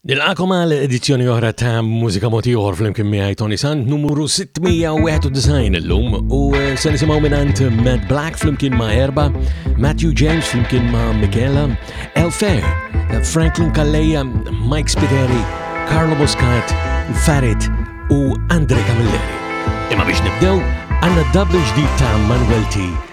Nilqakom għal edizzjoni oħra ta' Mużika Moti Oħor fl-imkien miegħi Tony Sant numru 691 illum u eh, se nisimgħu minant Matt Black fl-imkien ma' Erba, Matthew James fl-imkien ma' Michela, El Fair, Franklin Kalleja, Mike Spiteri, Carlo Boscat, Farid u Andre Camilleri. Imma biex nibdew għandna double ġdid ta' Manuel T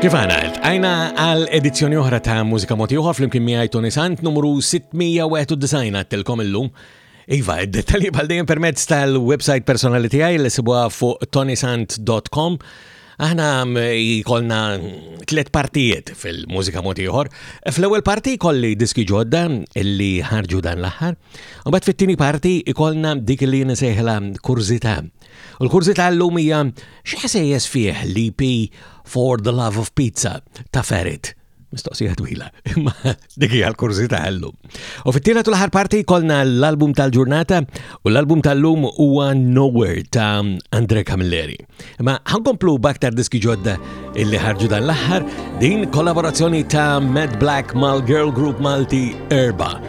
Kif għana għalt, għajna għal edizzjoni oħra ta' Mużika Motiħor fl-imkien miħaj Tony Sant numru 691 għattilkom illum. Iva, id-detalji bħal dejjem permezz tal-website personali tiegħi li sibuha fuq tonisant.com. Aħna jkollna mm, tliet partijiet fil-mużika mod ieħor. Fl-ewwel parti kolli diski ġodda illi ħarġu dan l-aħħar, u bad fit-tieni parti jkollna dik li nisejħla kurzita. U l-kurzita llum hija x'ħasejjes fih l-EP For the Love of Pizza ta' Ferit. Mistoqsija twila, imma dik hija l-kurżità llum. U fit-tielet u l-aħħar parti kolna l-album tal-ġurnata u l-album tal-lum huwa Nowhere ta' Andre Camilleri. Imma ħankomplu baktar diski ġodda illi ħarġu dan l-aħħar din kollaborazzjoni ta' Mad Black mal-girl group Malti Erba.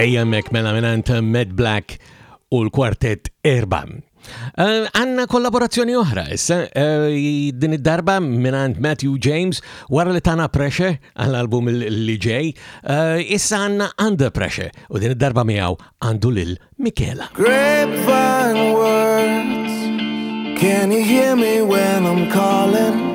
Ejja hemmhekk mela mingħand Mad Black u l-kwartett erba. Eh, għanna kollaborazzjoni oħra, issa eh, din id-darba minant Matthew James wara li tana Pressure għall-album li ġej, eh, issa għanna Under Pressure u din id-darba miegħu għandu lil Michela. Grapevine words, can you hear me when I'm calling?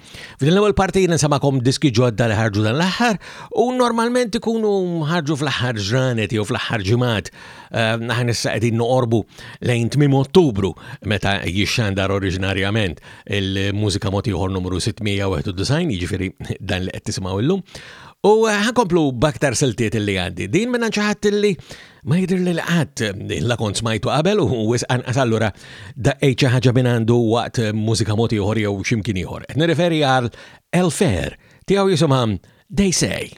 F'din l-ewwel parti jiena samakom diski ġodda li ħarġu dan l-aħħar u normalment ikunu ħarġu fl-aħħar ġranet jew fl-aħħar ġimgħat. Ehm, aħna issa qegħdin noqorbu lejn tmiem Ottubru meta jixxandar oriġinarjament il-mużika mod ieħor numru 691, jiġifieri dan li qed tisimgħu llum. U eh, ħankomplu baktar siltiet li għandi. Din minna ċaħat li Ma jidhirli li qatt la kont smajtu qabel u wisq anqas allura daqqejt xi ħaġa minn għandu waqt mużika mod ieħor jew x'imkien ieħor. Qed nirreferi għal El Fair tiegħu jisimha They Say.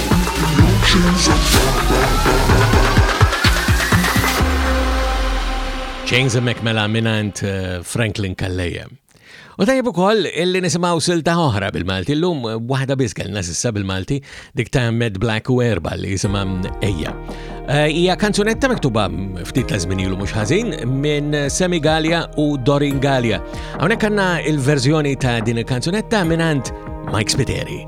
James Emmek mela minant eh, Franklin Kalleja. U tajib u koll illi nisimaw silta oħra bil-Malti l-lum eh, wahda biz kellna sissa bil-Malti dik ta' Med Black u Erba li jisima Eja. Eh, Ija kanzunetta miktuba ftit lażmin ilu mhux ħażin minn Semi Galia u Dorin Galia. Hawnhekk għandna il-verżjoni ta' din il-kanzunetta minant Mike Spiteri.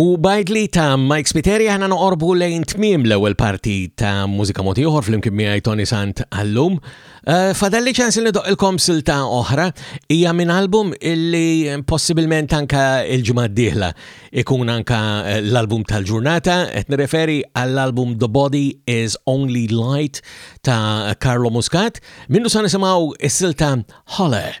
U bajdli ta' Mike Spiteri ħana noqorbu lejn tmiem l-ewwel parti ta' mużika moti oħor fl-imkien miegħi Tony Sant għallum. Eh, fadalli ċans li doqilkom silta oħra hija minn album illi possibilment anka il-ġimgħa d-dieħla ikun anka eh, l-album tal-ġurnata, qed nirreferi għall-album The Body is Only Light ta' Carlo Muscat, minnu sa' nisimaw is-silta Holler.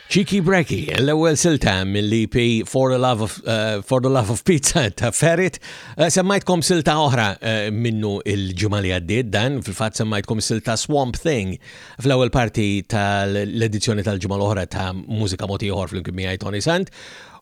Cheeky Brecky, l-ewwel silta mill-EP For the Love of Pizza ta' Ferit. Eh, semmajtkom silta oħra eh, minnu il-ġimgħa li għaddiet dan, fil-fatt semmajtkom silta Swamp Thing fl-ewwel parti tal-edizzjoni tal-ġimgħa l-oħra ta' Mużika Moti Ieħor fl-imkien miegħi Tony Sant.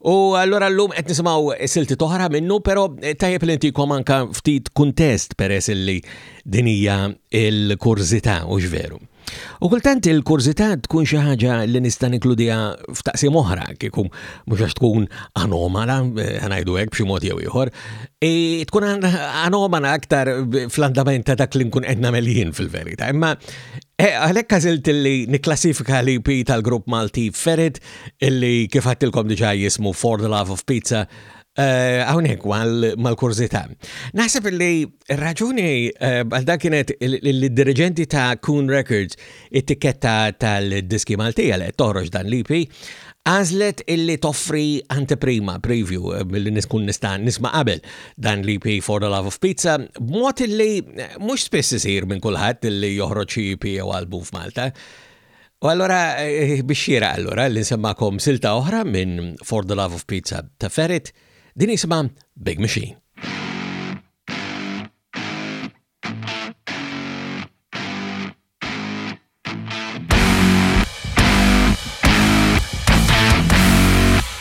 U allura l-lum qed nisimgħu silti toħra minnu, però eh, tajjeb li ntikom anka ftit kuntest peress li dinija il-kurżità u x'veru. veru. U kultant il-kurżità tkun xi ħaġa li nista' ninkludiha f'taqsim oħra kieku mhux għax tkun anomala, eh, ħanajdu hekk b'xi mod jew ieħor, e, tkun anomala aktar fl-andament ta' dak li nkun qed nagħmel jien fil-verità. Imma Eh, għalek għazilt li niklassifika li pi tal-grupp Malti Ferit illi kifattilkom diġa jismu For the Love of Pizza Eh, hawnhekk mal-kurżità. Naħseb li raġuni eh, għal dan kienet l-dirigenti ta' Coon Records it-tikketta tal-diski Maltija li toħroġ dan l-IP għazlet illi toffri anteprima, preview, eh, mill-li niskun nista' nisma' qabel dan li pay for the love of pizza, b'mod illi eh, mhux spiss isir minn kulħadd illi joħroġ xi EP jew album f'Malta. U allura eh, biex xira allura li nsemmakom silta oħra minn For the Love of Pizza ta' Ferret, din jisma Big Machine.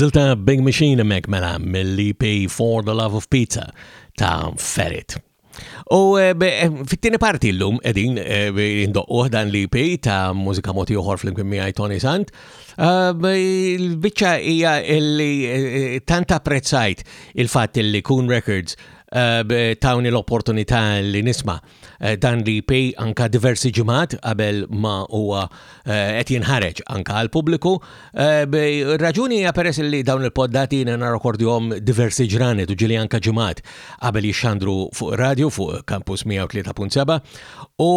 Silta Big Machine mek mela mill-EP For the Love of Pizza ta' Ferret. U eh, eh, fit-tieni parti l-lum edin eh, indoqquh dan li pej ta' mużika moti uħor fl-imkien miegħi Tony Sant. Il-biċċa hija li tant apprezzajt il-fatt li Kun Records Eh, tawni l-opportunità li nisma eh, dan li pej anka diversi ġimgħat qabel ma huwa eh, qed jinħareġ anka għal pubbliku. Raġuni hija peress li dawn il-poddati jiena narrekordihom diversi ġranet u ġili anka ġimgħat qabel jixxandru fuq radio fuq Campus 103.7 u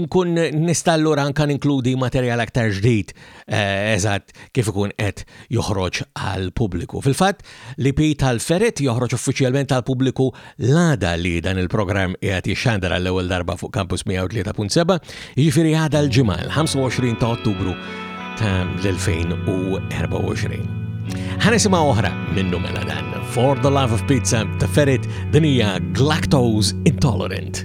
nkun nistallura anka ninkludi materjal aktar ġdid eżatt kif ikun qed joħroġ għal pubbliku. Fil-fatt, l-IP tal-Ferret joħroġ uffiċjalment għal pubbliku l-għada li dan il-programm qiegħed jixxandar għall-ewwel darba fuq Campus 103.7, jiġifieri għada l-ġimgħa l-25 ta' Ottubru ta' l-2024. Ħanisimgħu oħra minnu mela dan For the Love of Pizza ta' Ferret din hija Glactose Intolerant.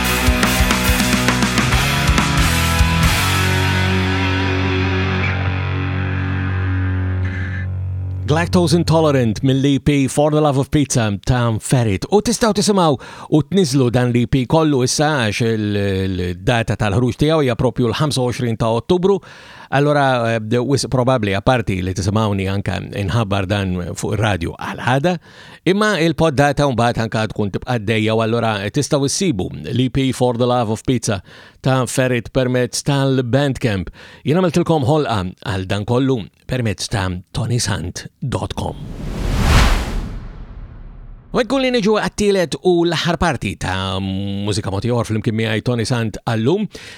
Lactose Intolerant mill-EP For the Love of Pizza ta' Ferit. U tistaw tisimaw u tniżlu dan l-EP kollu issa għax il-data tal-ħruġ tiegħu hija propju l-25 ta' Ottubru. Allora eh, wis probabbli apparti li tisimawni anka inħabbar dan fuq ir-radju għal-ħada. Imma il-poddata mbagħad anka tkun tibqa' għaddejja u allura tistgħu issibu l-EP For the Love of Pizza ta' Ferit permezz tal-Bandcamp. Jien għamiltilkom ħolqa għal dan kollu permezz ta' tonisant.com. Wekku li niġu għattilet u l-ħar parti ta' mużika motiħor fl-imkien miħaj Tony Sant għallum,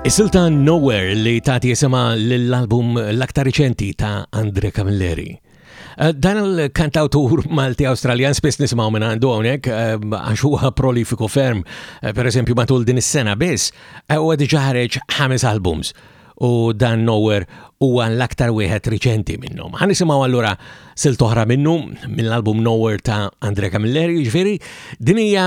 Is-silta Nowhere li tagħti isimha lill-album l-aktar riċenti ta' Andre Camilleri. Eh, dan il-kantawtur Malti Awstraljan spiss nisimgħu minn għandu hawnhekk eh, għax huwa prolifiku ferm, eh, pereżempju matul din is-sena biss, huwa diġà ħareġ ħames albums u dan Nowhere huwa l-aktar wieħed riċenti minnhom. Ħa nisimgħu allura silt oħra minnu mill-album Nowhere ta' Andre Camilleri, jiġifieri din hija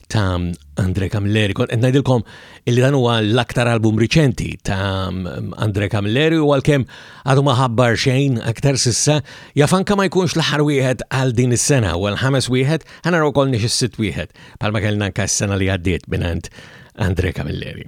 ta' Andre Camilleri. Kon qed ngħidilkom illi dan huwa l-aktar album riċenti ta' Andre Camilleri u għalkemm għadu ma ħabbar xejn aktar sissa, jaf anke ma jkunx l-aħħar wieħed għal din is-sena u l-ħames wieħed ħana wkoll nix is-sitt wieħed palma kellna anke s-sena li għaddiet mingħand Andre Camilleri.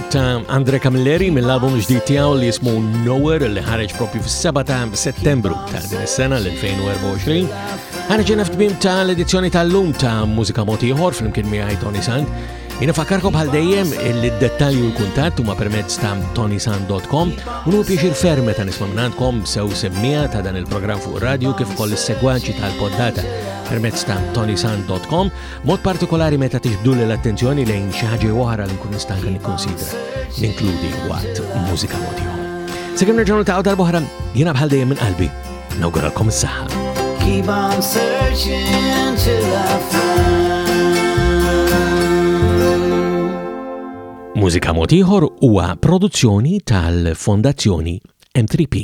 ta' Andre Camilleri mill-album ġdid tiegħu li jismu Nowhere li ħareġ propju fis-7 ta' Settembru ta' din is-sena l-2024. Ħareġ inaf tmiem ta' l-edizzjoni tal-lum ta' Mużika Moti Ieħor flimkien miegħi Tony Sand. Jina fakarkom bħal dejjem li d-dettalji u l-kuntatt huma permezz ta' tonisan.com u nu piexir ferme ta' nisma' minnantkom sew semmija ta' dan il-programm fuq radio kif ukoll is-segwaċi tal-poddata permezz ta' tonisan.com Mod partikolari meta tixbdu l-attenzjoni lejn xi ħaġa oħra li nkun nista' nikkonsidra ninkludi waqt mużika motiħu. Sekemm nerġgħu ta' darba oħra, jiena bħal dejjem minn qalbi. Nawguralkom is-saħħa. Keep on searching till I find. Mużika motiħor huwa produzzjoni tal-Fondazzjoni M3P.